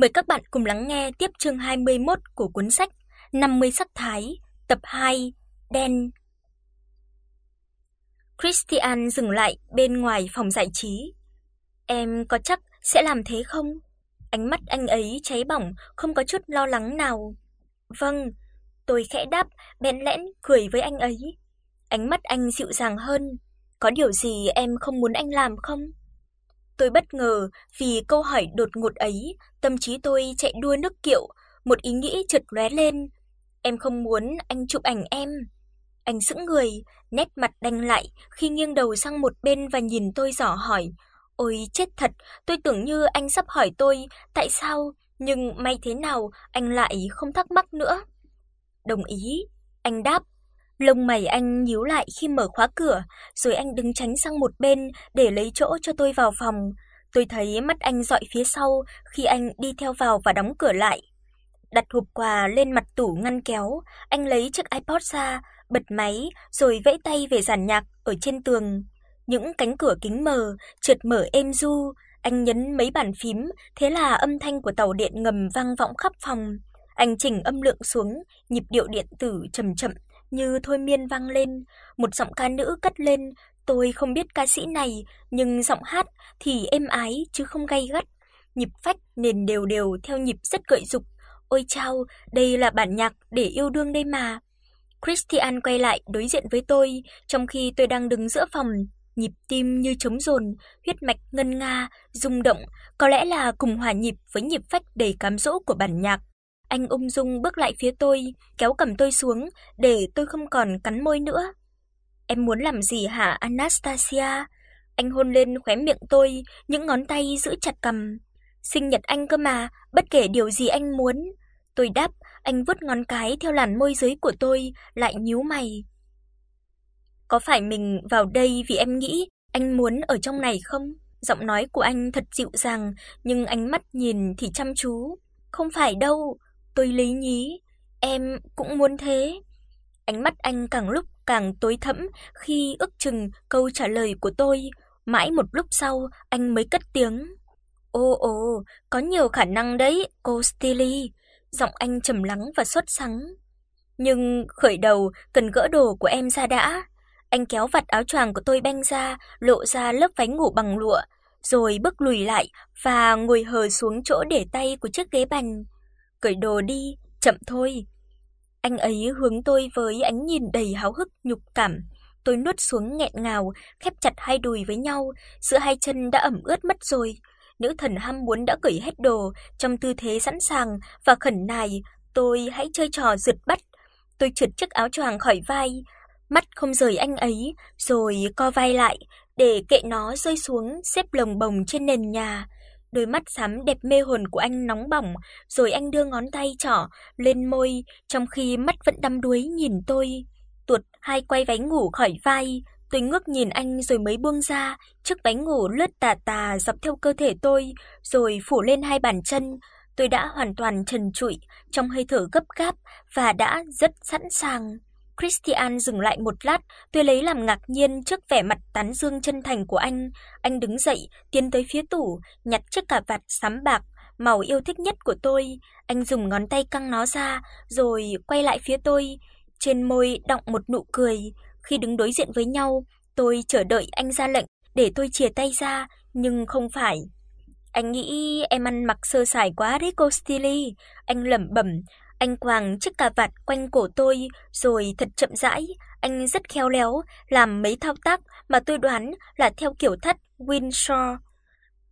Mời các bạn cùng lắng nghe tiếp chương 21 của cuốn sách 50 sắc thái, tập 2, đen. Christian dừng lại bên ngoài phòng giải trí. Em có chắc sẽ làm thế không? Ánh mắt anh ấy cháy bỏng, không có chút lo lắng nào. Vâng, tôi khẽ đáp, bẽn lẽn cười với anh ấy. Ánh mắt anh dịu dàng hơn. Có điều gì em không muốn anh làm không? Tôi bất ngờ vì câu hỏi đột ngột ấy, tâm trí tôi chạy đua nước kiệu, một ý nghĩ chợt lóe lên. Em không muốn anh chụp ảnh em. Anh sững người, nét mặt đanh lại khi nghiêng đầu sang một bên và nhìn tôi dò hỏi. Ôi chết thật, tôi tưởng như anh sắp hỏi tôi tại sao, nhưng may thế nào anh lại không thắc mắc nữa. Đồng ý, anh đáp. Lông mày anh nhíu lại khi mở khóa cửa, rồi anh đứng tránh sang một bên để lấy chỗ cho tôi vào phòng. Tôi thấy mắt anh dọi phía sau khi anh đi theo vào và đóng cửa lại. Đặt hộp quà lên mặt tủ ngăn kéo, anh lấy chiếc iPod ra, bật máy rồi vẫy tay về dàn nhạc ở trên tường. Những cánh cửa kính mờ chợt mở êm du, anh nhấn mấy bàn phím, thế là âm thanh của tàu điện ngầm vang vọng khắp phòng. Anh chỉnh âm lượng xuống, nhịp điệu điện tử chậm chậm như thôi miên vang lên, một giọng ca nữ cất lên, tôi không biết ca sĩ này, nhưng giọng hát thì êm ái chứ không gay gắt, nhịp phách nền đều đều theo nhịp rất gợi dục. Ôi chao, đây là bản nhạc để yêu đương đây mà. Christian quay lại đối diện với tôi, trong khi tôi đang đứng giữa phòng, nhịp tim như trống dồn, huyết mạch ngân nga, rung động, có lẽ là cùng hòa nhịp với nhịp phách đầy cám dỗ của bản nhạc. Anh ung dung bước lại phía tôi, kéo cầm tôi xuống để tôi không còn cắn môi nữa. Em muốn làm gì hả Anastasia? Anh hôn lên khóe miệng tôi, những ngón tay giữ chặt cầm. Sinh nhật anh cơ mà, bất kể điều gì anh muốn. Tôi đáp, anh vuốt ngón cái theo làn môi dưới của tôi, lại nhíu mày. Có phải mình vào đây vì em nghĩ anh muốn ở trong này không? Giọng nói của anh thật dịu dàng, nhưng ánh mắt nhìn thì chăm chú. Không phải đâu, tôi lý nhí, em cũng muốn thế. Ánh mắt anh càng lúc càng tối thẫm khi ước chừng câu trả lời của tôi, mãi một lúc sau anh mới cất tiếng. "Ồ ồ, có nhiều khả năng đấy, cô Stilly." Giọng anh trầm lắng và sốt sắng. "Nhưng khởi đầu cần gỡ đồ của em ra đã." Anh kéo vạt áo choàng của tôi banh ra, lộ ra lớp váy ngủ bằng lụa, rồi bước lùi lại và ngồi hờ xuống chỗ để tay của chiếc ghế bành cởi đồ đi, chậm thôi." Anh ấy hướng tôi với ánh nhìn đầy háo hức nhục cảm. Tôi nuốt xuống nghẹn ngào, khép chặt hai đùi với nhau, giữa hai chân đã ẩm ướt mất rồi. Nữ thần ham muốn đã cởi hết đồ, trong tư thế sẵn sàng và khẩn nài, tôi hãy chơi trò rượt bắt. Tôi trượt chiếc áo choàng khỏi vai, mắt không rời anh ấy, rồi co vai lại để kệ nó rơi xuống xếp lồng bồng trên nền nhà. Đôi mắt xám đẹp mê hồn của anh nóng bỏng, rồi anh đưa ngón tay trỏ lên môi, trong khi mắt vẫn đăm đuối nhìn tôi. Tuột hai quay váy ngủ khỏi vai, tôi ngước nhìn anh rồi mới buông ra, chiếc váy ngủ lướt tà tà dọc theo cơ thể tôi, rồi phủ lên hai bàn chân. Tôi đã hoàn toàn trần trụi trong hơi thở gấp gáp và đã rất sẵn sàng. Christian dừng lại một lát, tôi lấy làm ngạc nhiên trước vẻ mặt tán dương chân thành của anh. Anh đứng dậy, tiến tới phía tủ, nhặt chiếc cà vạt sắm bạc màu yêu thích nhất của tôi. Anh dùng ngón tay căng nó ra, rồi quay lại phía tôi, trên môi đọng một nụ cười. Khi đứng đối diện với nhau, tôi chờ đợi anh ra lệnh để tôi chìa tay ra, nhưng không phải. Anh nghĩ em ăn mặc sơ sài quá đấy cô Stilly, anh lẩm bẩm, anh quàng chiếc cà vạt quanh cổ tôi rồi thật chậm rãi, anh rất khéo léo làm mấy thao tác mà tôi đoán là theo kiểu thắt Windsor.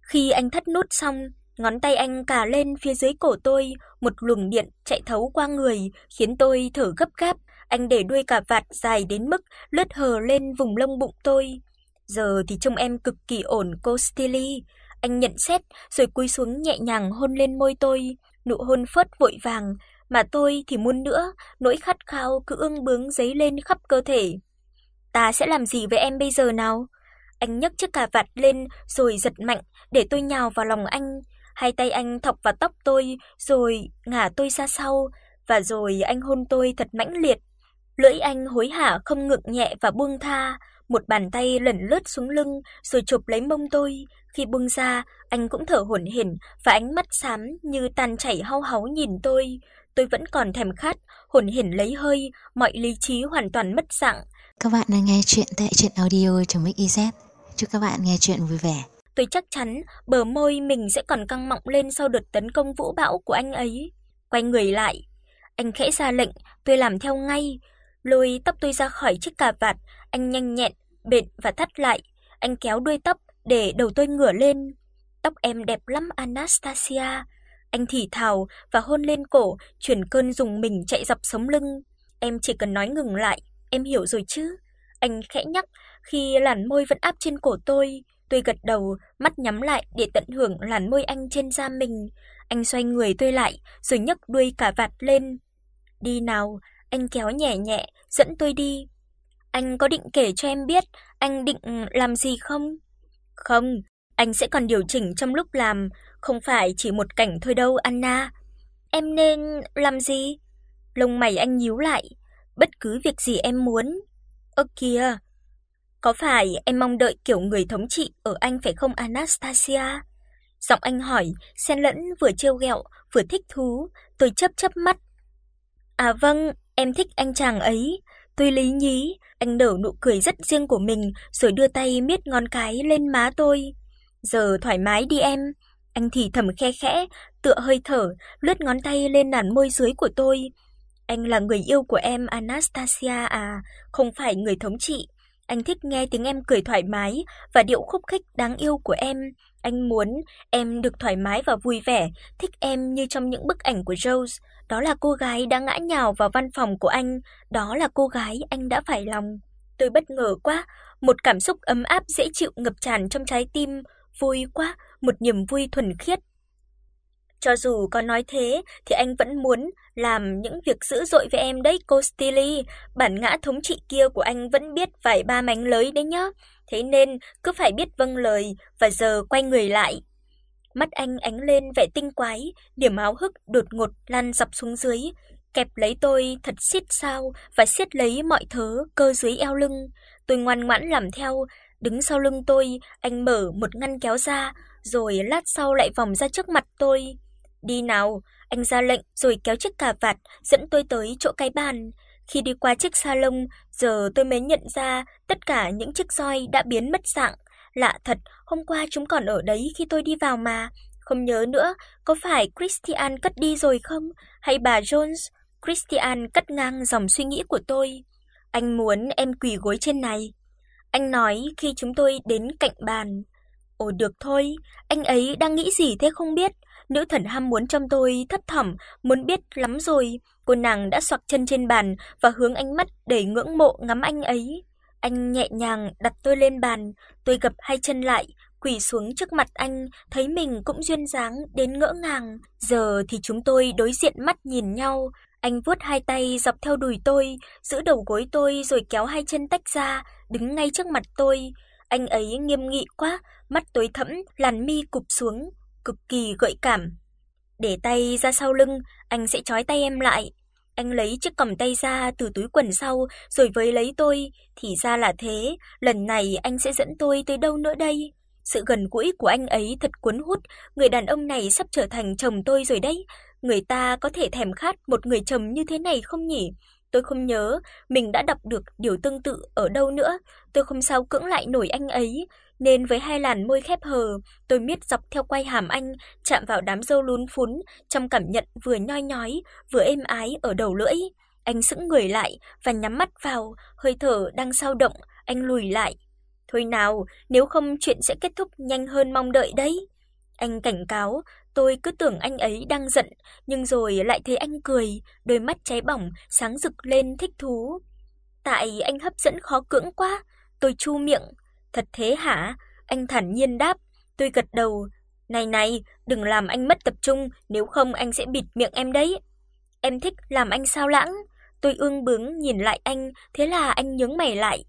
Khi anh thắt nút xong, ngón tay anh cà lên phía dưới cổ tôi, một luồng điện chạy thấu qua người, khiến tôi thở gấp gáp. Anh để đuôi cà vạt dài đến mức lướt hờ lên vùng lông bụng tôi. Giờ thì trông em cực kỳ ổn cô Stilly. Anh nhận xét rồi cúi xuống nhẹ nhàng hôn lên môi tôi, nụ hôn phớt vội vàng, mà tôi thì muốn nữa, nỗi khát khao cứ ương bướng dấy lên khắp cơ thể. Ta sẽ làm gì với em bây giờ nào? Anh nhấc chiếc cà vạt lên rồi giật mạnh để tôi nhào vào lòng anh, hai tay anh thọc vào tóc tôi rồi ngả tôi ra sau và rồi anh hôn tôi thật mãnh liệt. Lưỡi anh hối hả không ngượng nhẹ và buông tha, một bàn tay lẩn lướt xuống lưng rồi chụp lấy mông tôi, khi buông ra, anh cũng thở hổn hển và ánh mắt xám như tan chảy hau háu nhìn tôi. Tôi vẫn còn thèm khát, hổn hển lấy hơi, mọi lý trí hoàn toàn mất dạng. Các bạn đang nghe chuyện tại truyện audio.mix.iz. Chúc các bạn nghe chuyện vui vẻ. Tôi chắc chắn bờ môi mình sẽ còn căng mọng lên sau đợt tấn công vũ bão của anh ấy. Quay người lại, anh khẽ ra lệnh, tôi làm theo ngay, lôi tóc tôi ra khỏi chiếc cà vạt, anh nhanh nhẹn, bện và thắt lại, anh kéo đuôi tóc để đầu tôi ngửa lên. Tóc em đẹp lắm Anastasia. Anh thì thào và hôn lên cổ, chuyển cơn dùng mình chạy dọc sống lưng. Em chỉ cần nói ngừng lại, em hiểu rồi chứ? Anh khẽ nhắc khi làn môi vẫn áp trên cổ tôi. Tôi gật đầu, mắt nhắm lại để tận hưởng làn môi anh trên da mình. Anh xoay người tôi lại, rồi nhấc đuôi cả vạt lên. "Đi nào." Anh kéo nhẹ nhẹ dẫn tôi đi. "Anh có định kể cho em biết anh định làm gì không?" "Không, anh sẽ còn điều chỉnh trong lúc làm, không phải chỉ một cảnh thôi đâu Anna." "Em nên làm gì?" Lông mày anh nhíu lại. "Bất cứ việc gì em muốn." "Ơ kìa, có phải em mong đợi kiểu người thống trị ở anh phải không Anastasia?" Giọng anh hỏi, xen lẫn vừa trêu ghẹo vừa thích thú, tôi chớp chớp mắt. "À vâng, em thích anh chàng ấy." Tôi lý nhí, anh nở nụ cười rất riêng của mình rồi đưa tay miết ngón cái lên má tôi. "Giờ thoải mái đi em." Anh thì thầm khe khẽ, tựa hơi thở, lướt ngón tay lên làn môi dưới của tôi. "Anh là người yêu của em Anastasia à, không phải người thống trị." Anh thích nghe tiếng em cười thoải mái và điệu khúc khích đáng yêu của em. Anh muốn em được thoải mái và vui vẻ, thích em như trong những bức ảnh của Rose. Đó là cô gái đã ngã nhào vào văn phòng của anh, đó là cô gái anh đã phải lòng. Tôi bất ngờ quá, một cảm xúc ấm áp dễ chịu ngập tràn trong trái tim, vui quá, một niềm vui thuần khiết. Cho dù có nói thế thì anh vẫn muốn làm những việc dữ dội với em đấy cô Stilly, bản ngã thống trị kia của anh vẫn biết vài ba mánh lới đấy nhá. Thế nên cứ phải biết vâng lời và giờ quay người lại. Mắt anh ánh lên vẻ tinh quái, điểm áo hức đột ngột lan dọc xuống dưới, kẹp lấy tôi thật siết sao và siết lấy mọi thứ cơ dưới eo lưng. Tôi ngoan ngoãn làm theo, đứng sau lưng tôi, anh mở một ngăn kéo ra, rồi lát sau lại vòng ra trước mặt tôi. "Đi nào." Anh ra lệnh rồi kéo chiếc cà vạt dẫn tôi tới chỗ cái bàn. Khi đi qua chiếc salon, giờ tôi mới nhận ra tất cả những chiếc roi đã biến mất dạng. Lạ thật, hôm qua chúng còn ở đấy khi tôi đi vào mà. Không nhớ nữa, có phải Christian cất đi rồi không? Hay bà Jones? Christian cắt ngang dòng suy nghĩ của tôi. Anh muốn em quỳ gối trên này. Anh nói khi chúng tôi đến cạnh bàn. Ồ được thôi, anh ấy đang nghĩ gì thế không biết. Nữ thần ham muốn trong tôi thấp thỏm, muốn biết lắm rồi. Cô nàng đã xoạc chân trên bàn và hướng ánh mắt đầy ngưỡng mộ ngắm anh ấy. Anh nhẹ nhàng đặt tôi lên bàn, tôi gập hai chân lại, quỳ xuống trước mặt anh, thấy mình cũng duyên dáng đến ngỡ ngàng. Giờ thì chúng tôi đối diện mắt nhìn nhau, anh vuốt hai tay dọc theo đùi tôi, giữ đầu gối tôi rồi kéo hai chân tách ra, đứng ngay trước mặt tôi. Anh ấy nghiêm nghị quá, mắt tối thẫm, làn mi cụp xuống, cực kỳ gợi cảm. Để tay ra sau lưng, anh sẽ trói tay em lại. Anh lấy chiếc còng tay ra từ túi quần sau rồi với lấy tôi, thì ra là thế, lần này anh sẽ dẫn tôi tới đâu nữa đây? Sự gần gũi của anh ấy thật cuốn hút, người đàn ông này sắp trở thành chồng tôi rồi đấy. Người ta có thể thèm khát một người chồng như thế này không nhỉ? Tôi không nhớ mình đã đọc được điều tương tự ở đâu nữa, tôi không sao cưỡng lại nổi anh ấy, nên với hai làn môi khép hờ, tôi miết dọc theo quai hàm anh, chạm vào đám râu lún phún, trong cảm nhận vừa nhoi nhói, vừa êm ái ở đầu lưỡi. Anh sững người lại và nhắm mắt vào, hơi thở đang dao động, anh lùi lại. Thôi nào, nếu không chuyện sẽ kết thúc nhanh hơn mong đợi đấy. Anh cảnh cáo, tôi cứ tưởng anh ấy đang giận, nhưng rồi lại thấy anh cười, đôi mắt cháy bỏng sáng rực lên thích thú. Tại anh hấp dẫn khó cưỡng quá, tôi chu miệng, "Thật thế hả?" Anh thản nhiên đáp. Tôi gật đầu. "Này này, đừng làm anh mất tập trung, nếu không anh sẽ bịt miệng em đấy." "Em thích làm anh sao lãng?" Tôi ương bướng nhìn lại anh, thế là anh nhướng mày lại.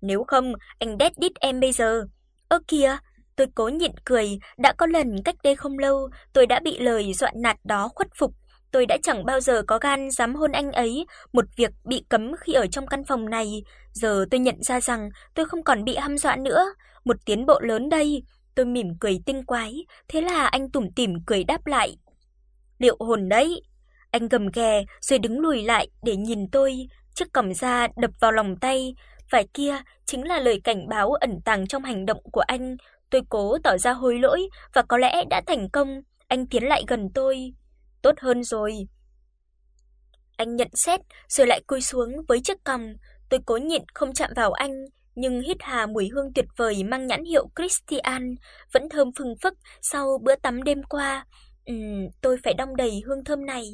"Nếu không, anh đét đít em bây giờ." "Ơ kìa." Tôi cố nhịn cười, đã có lần cách đây không lâu, tôi đã bị lời dọa nạt đó khuất phục. tôi đã chẳng bao giờ có gan dám hôn anh ấy, một việc bị cấm khi ở trong căn phòng này, giờ tôi nhận ra rằng tôi không còn bị hăm dọa nữa, một tiến bộ lớn đây. Tôi mỉm cười tinh quái, thế là anh tủm tỉm cười đáp lại. Liệu hồn đấy. Anh gầm ghè rồi đứng lùi lại để nhìn tôi, chiếc còng da đập vào lòng tay, phải kia chính là lời cảnh báo ẩn tàng trong hành động của anh. Tôi cố tỏ ra hối lỗi và có lẽ đã thành công. Anh tiến lại gần tôi. Tốt hơn rồi. Anh nhận xét rồi lại cúi xuống với chiếc cằm Tôi cố nhịn không chạm vào anh, nhưng hít hà mùi hương tuyệt vời mang nhãn hiệu Christian, vẫn thơm phừng phức sau bữa tắm đêm qua. Ừm, tôi phải đong đầy hương thơm này.